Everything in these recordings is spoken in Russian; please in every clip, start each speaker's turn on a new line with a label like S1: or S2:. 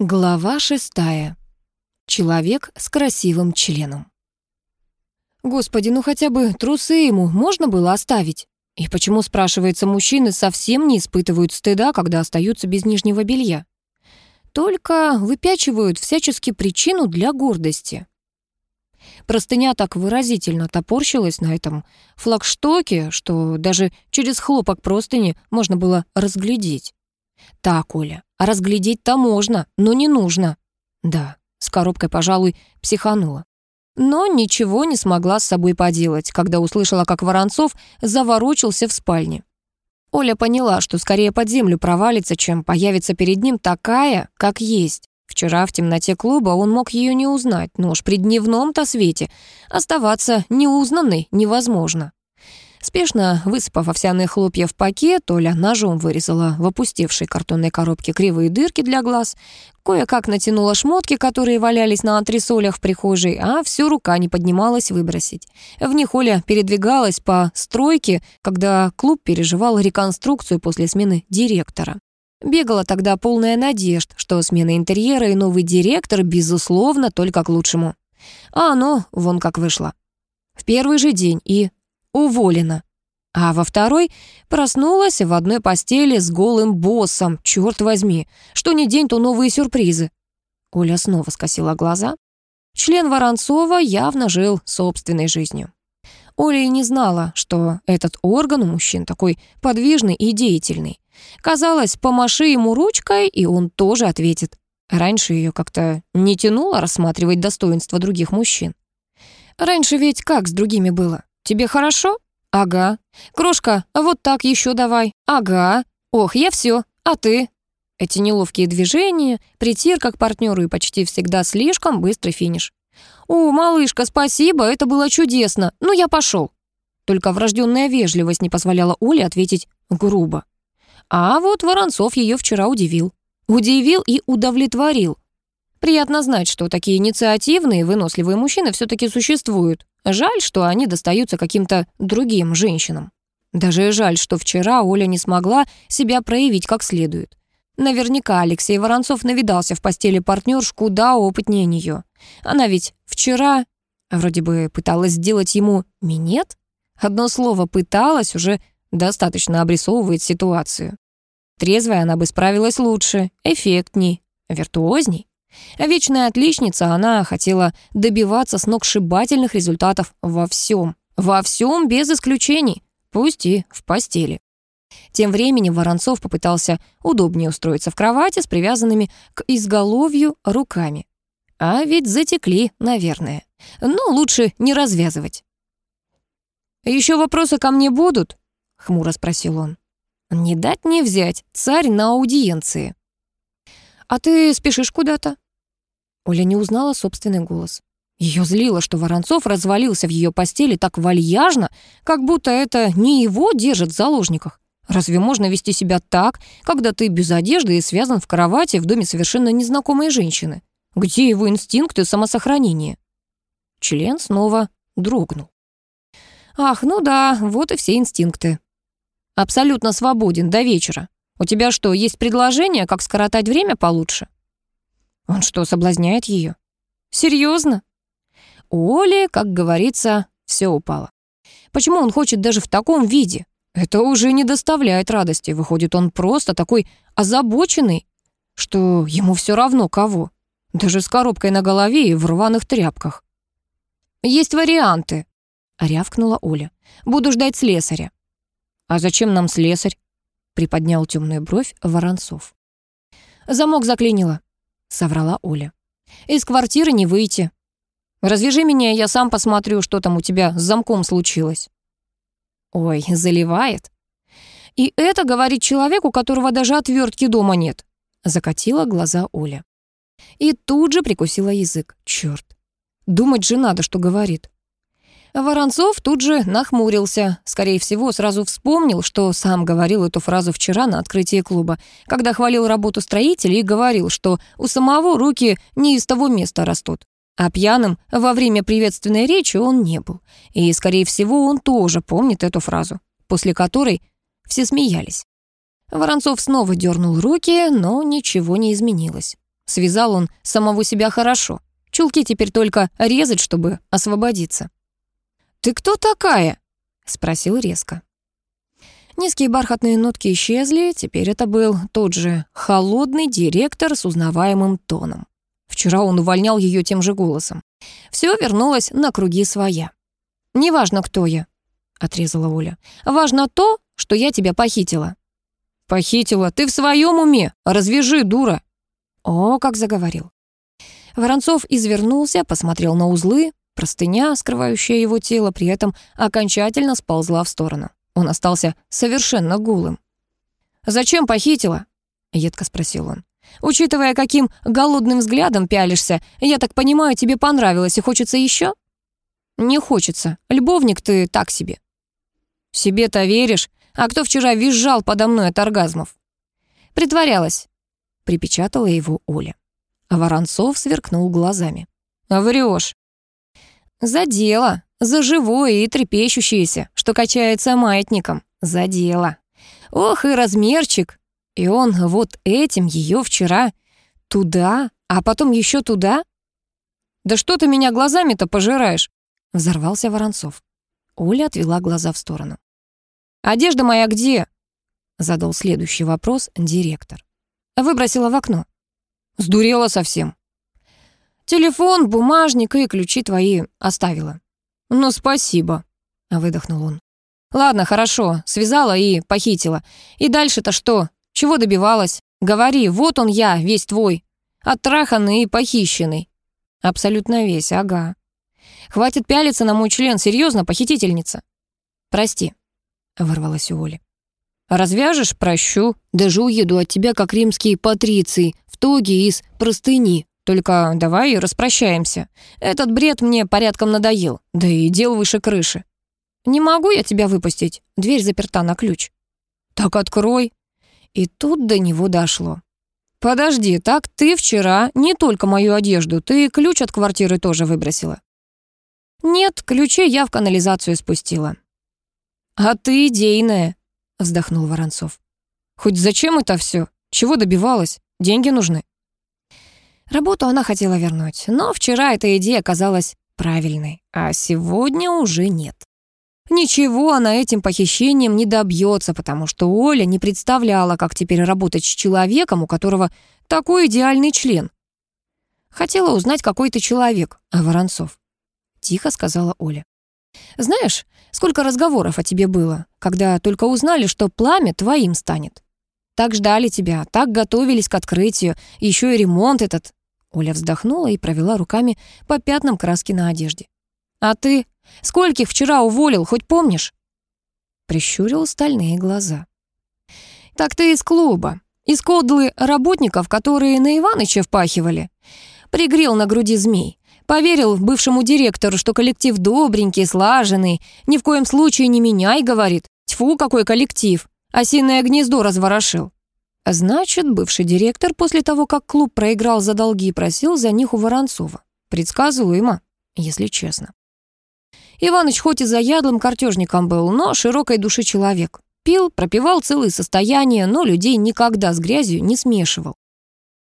S1: Глава шестая. Человек с красивым членом. Господи, ну хотя бы трусы ему можно было оставить? И почему, спрашивается, мужчины совсем не испытывают стыда, когда остаются без нижнего белья? Только выпячивают всячески причину для гордости. Простыня так выразительно топорщилась на этом флагштоке, что даже через хлопок простыни можно было разглядеть. Так, Оля, а разглядеть-то можно, но не нужно. Да, с коробкой, пожалуй, психанула. Но ничего не смогла с собой поделать, когда услышала, как Воронцов заворочился в спальне. Оля поняла, что скорее под землю провалится, чем появится перед ним такая, как есть. Вчера в темноте клуба он мог ее не узнать, но уж при дневном-то свете оставаться неузнанной невозможно. Спешно высыпав овсяные хлопья в пакет, Оля ножом вырезала в опустевшей картонной коробке кривые дырки для глаз, кое-как натянула шмотки, которые валялись на антресолях в прихожей, а всю рука не поднималась выбросить. В них Оля передвигалась по стройке, когда клуб переживал реконструкцию после смены директора. Бегала тогда полная надежд, что смена интерьера и новый директор, безусловно, только к лучшему. А оно вон как вышло. В первый же день и уволена. А во второй проснулась в одной постели с голым боссом, черт возьми. Что ни день, то новые сюрпризы. Оля снова скосила глаза. Член Воронцова явно жил собственной жизнью. Оля и не знала, что этот орган у мужчин такой подвижный и деятельный. Казалось, помаши ему ручкой, и он тоже ответит. Раньше ее как-то не тянуло рассматривать достоинства других мужчин. Раньше ведь как с другими было? Тебе хорошо? Ага. Крошка, вот так еще давай. Ага. Ох, я все. А ты? Эти неловкие движения, притирка к партнеру и почти всегда слишком быстрый финиш. «О, малышка, спасибо, это было чудесно. Ну, я пошел». Только врожденная вежливость не позволяла Оле ответить грубо. А вот Воронцов ее вчера удивил. Удивил и удовлетворил. Приятно знать, что такие инициативные, выносливые мужчины все-таки существуют. Жаль, что они достаются каким-то другим женщинам. Даже жаль, что вчера Оля не смогла себя проявить как следует. Наверняка Алексей Воронцов навидался в постели партнерш куда опытнее нее. Она ведь вчера вроде бы пыталась сделать ему минет. Одно слово «пыталась» уже достаточно обрисовывает ситуацию. Трезвая она бы справилась лучше, эффектней, виртуозней. А вечная отличница, она хотела добиваться сногсшибательных результатов во всем. Во всем без исключений, пусть и в постели. Тем временем Воронцов попытался удобнее устроиться в кровати с привязанными к изголовью руками. А ведь затекли, наверное. Но лучше не развязывать. «Еще вопросы ко мне будут?» — хмуро спросил он. «Не дать не взять, царь на аудиенции». «А ты спешишь куда-то?» Оля не узнала собственный голос. Ее злило, что Воронцов развалился в ее постели так вальяжно, как будто это не его держит в заложниках. Разве можно вести себя так, когда ты без одежды и связан в кровати в доме совершенно незнакомой женщины? Где его инстинкты самосохранения? Член снова дрогнул. Ах, ну да, вот и все инстинкты. Абсолютно свободен до вечера. У тебя что, есть предложение, как скоротать время получше? Он что, соблазняет ее? Серьезно? У Оли, как говорится, все упало. Почему он хочет даже в таком виде? Это уже не доставляет радости. Выходит, он просто такой озабоченный, что ему все равно кого. Даже с коробкой на голове и в рваных тряпках. «Есть варианты», — рявкнула Оля. «Буду ждать слесаря». «А зачем нам слесарь?» — приподнял темную бровь Воронцов. «Замок заклинило», — соврала Оля. «Из квартиры не выйти. Развяжи меня, я сам посмотрю, что там у тебя с замком случилось». Ой, заливает. И это говорит человек, у которого даже отвертки дома нет. Закатила глаза Оля. И тут же прикусила язык. Черт. Думать же надо, что говорит. Воронцов тут же нахмурился. Скорее всего, сразу вспомнил, что сам говорил эту фразу вчера на открытии клуба, когда хвалил работу строителей и говорил, что у самого руки не из того места растут. А пьяным во время приветственной речи он не был. И, скорее всего, он тоже помнит эту фразу, после которой все смеялись. Воронцов снова дернул руки, но ничего не изменилось. Связал он самого себя хорошо. Чулки теперь только резать, чтобы освободиться. «Ты кто такая?» — спросил резко. Низкие бархатные нотки исчезли, теперь это был тот же холодный директор с узнаваемым тоном. Вчера он увольнял ее тем же голосом. Все вернулось на круги своя. «Неважно, кто я», — отрезала Оля. «Важно то, что я тебя похитила». «Похитила? Ты в своем уме? Развяжи, дура!» О, как заговорил. Воронцов извернулся, посмотрел на узлы, простыня, скрывающая его тело, при этом окончательно сползла в сторону. Он остался совершенно голым. «Зачем похитила?» — едко спросил он. «Учитывая, каким голодным взглядом пялишься, я так понимаю, тебе понравилось и хочется еще?» «Не хочется. Любовник ты так себе». «Себе-то веришь? А кто вчера визжал подо мной от оргазмов?» «Притворялась», — припечатала его Оля. А Воронцов сверкнул глазами. «Врешь». «За дело», за живое и трепещущееся, что качается маятником. За дело. Ох, и размерчик. И он вот этим ее вчера туда, а потом еще туда. «Да что ты меня глазами-то пожираешь?» Взорвался Воронцов. Оля отвела глаза в сторону. «Одежда моя где?» Задал следующий вопрос директор. Выбросила в окно. Сдурела совсем. Телефон, бумажник и ключи твои оставила. «Ну, спасибо», — выдохнул он. «Ладно, хорошо, связала и похитила. И дальше-то что? Чего добивалась? Говори, вот он я, весь твой. Оттраханный и похищенный». «Абсолютно весь, ага. Хватит пялиться на мой член, серьезно, похитительница». «Прости», — вырвалась у Оли. «Развяжешь? Прощу. Даже уеду от тебя, как римские патриции, в тоге из простыни. Только давай распрощаемся. Этот бред мне порядком надоел, да и дел выше крыши. Не могу я тебя выпустить, дверь заперта на ключ. Так открой. И тут до него дошло. Подожди, так ты вчера не только мою одежду, ты ключ от квартиры тоже выбросила. Нет, ключи я в канализацию спустила. А ты идейная, вздохнул Воронцов. Хоть зачем это все? Чего добивалась? Деньги нужны. Работу она хотела вернуть, но вчера эта идея казалась правильной, а сегодня уже нет. Ничего она этим похищением не добьется, потому что Оля не представляла, как теперь работать с человеком, у которого такой идеальный член. Хотела узнать, какой ты человек, а Воронцов. Тихо сказала Оля. Знаешь, сколько разговоров о тебе было, когда только узнали, что пламя твоим станет. Так ждали тебя, так готовились к открытию, еще и ремонт этот Оля вздохнула и провела руками по пятнам краски на одежде. «А ты? Скольких вчера уволил, хоть помнишь?» Прищурил стальные глаза. «Так ты из клуба, из кодлы работников, которые на Иваныча впахивали. Пригрел на груди змей. Поверил бывшему директору, что коллектив добренький, слаженный. Ни в коем случае не меняй, говорит. Тьфу, какой коллектив. Осиное гнездо разворошил. Значит, бывший директор после того, как клуб проиграл за долги, просил за них у Воронцова. Предсказуемо, если честно. Иваныч хоть и заядлым картежником был, но широкой души человек. Пил, пропивал целые состояния, но людей никогда с грязью не смешивал.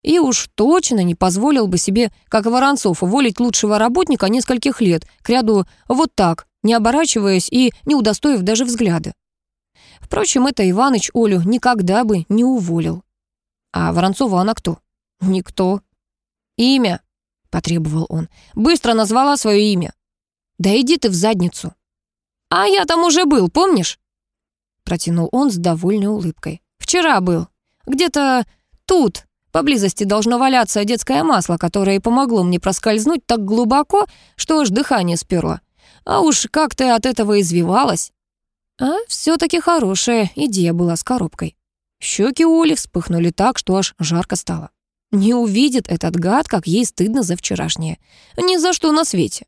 S1: И уж точно не позволил бы себе, как Воронцов, уволить лучшего работника нескольких лет, к ряду вот так, не оборачиваясь и не удостоив даже взгляда. Впрочем, это Иваныч Олю никогда бы не уволил. А Воронцова она кто? Никто. Имя, потребовал он. Быстро назвала свое имя. Да иди ты в задницу. А я там уже был, помнишь? Протянул он с довольной улыбкой. Вчера был. Где-то тут, поблизости должно валяться детское масло, которое помогло мне проскользнуть так глубоко, что аж дыхание сперло. А уж как ты от этого извивалась. А все-таки хорошая идея была с коробкой. Щеки Оли вспыхнули так, что аж жарко стало. Не увидит этот гад, как ей стыдно за вчерашнее. Ни за что на свете.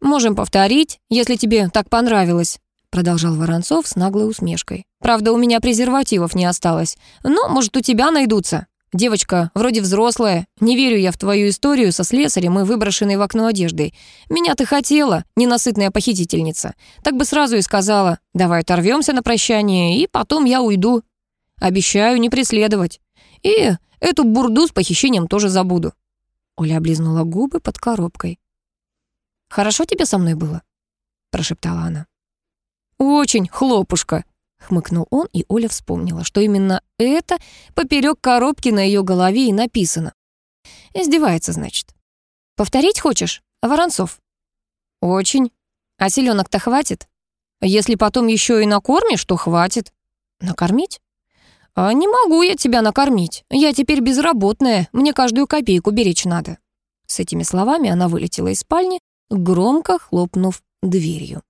S1: «Можем повторить, если тебе так понравилось», продолжал Воронцов с наглой усмешкой. «Правда, у меня презервативов не осталось, но, может, у тебя найдутся. Девочка вроде взрослая. Не верю я в твою историю со слесарем и выброшенной в окно одеждой. Меня ты хотела, ненасытная похитительница. Так бы сразу и сказала, давай оторвемся на прощание, и потом я уйду. Обещаю не преследовать. И Эту бурду с похищением тоже забуду». Оля облизнула губы под коробкой. «Хорошо тебе со мной было?» — прошептала она. «Очень, хлопушка», — хмыкнул он, и Оля вспомнила, что именно это поперек коробки на ее голове и написано. «Издевается, значит». «Повторить хочешь, Воронцов?» «Очень. А селенок-то хватит? Если потом еще и накормишь, то хватит». «Накормить?» «А не могу я тебя накормить. Я теперь безработная, мне каждую копейку беречь надо». С этими словами она вылетела из спальни, громко хлопнув дверью.